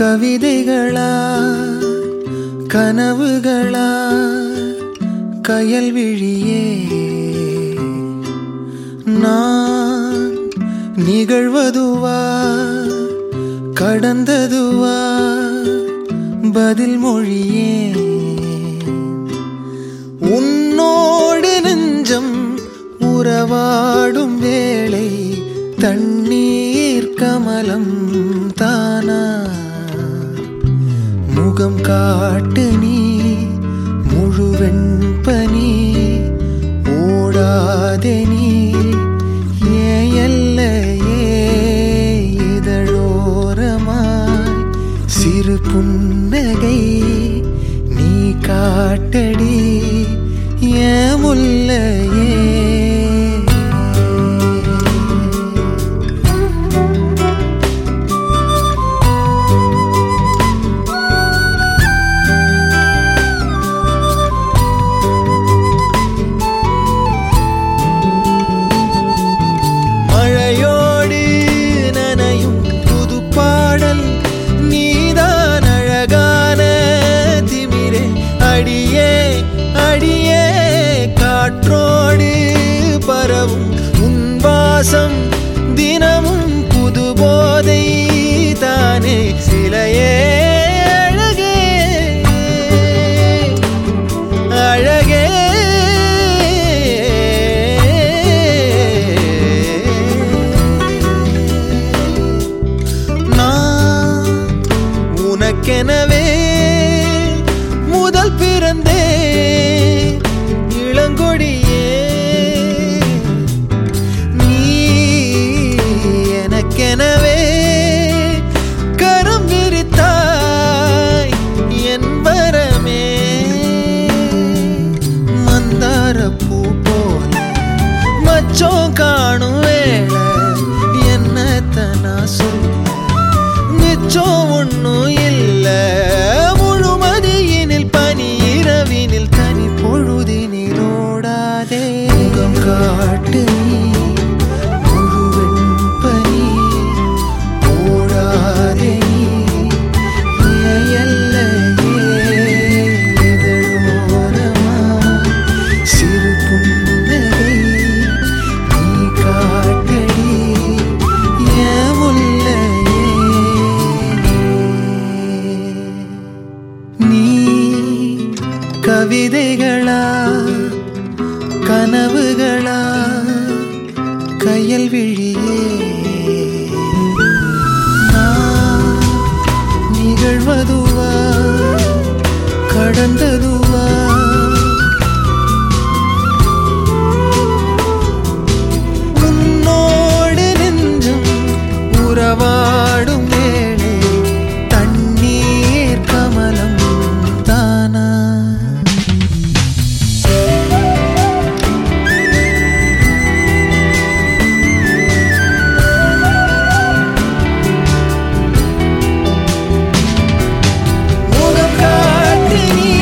கவிதைகளா கனவுகளா கயல்விழியே நான் நிகழ்வதுவா கடந்ததுவா பதில் மொழியே. உன்னோடு நெஞ்சம் உறவாடும் வேளை தண்ணீர் கமலம் முகம் காட்டு நீ முழுவெண் பனி ஓடாதே நீ. ஏன் எல்லையே இதழோரமாய் சிறு புன்னகை நீ காட்டடி. ஏன் முல்லையே विलासं दिन காட்டு நீ முழுவெண் பனி ஓடாதே நீ கனவுகளா கயல்விழியே நான் நிகழ்வதுவா? கடந்து முகம் காட்டி நீ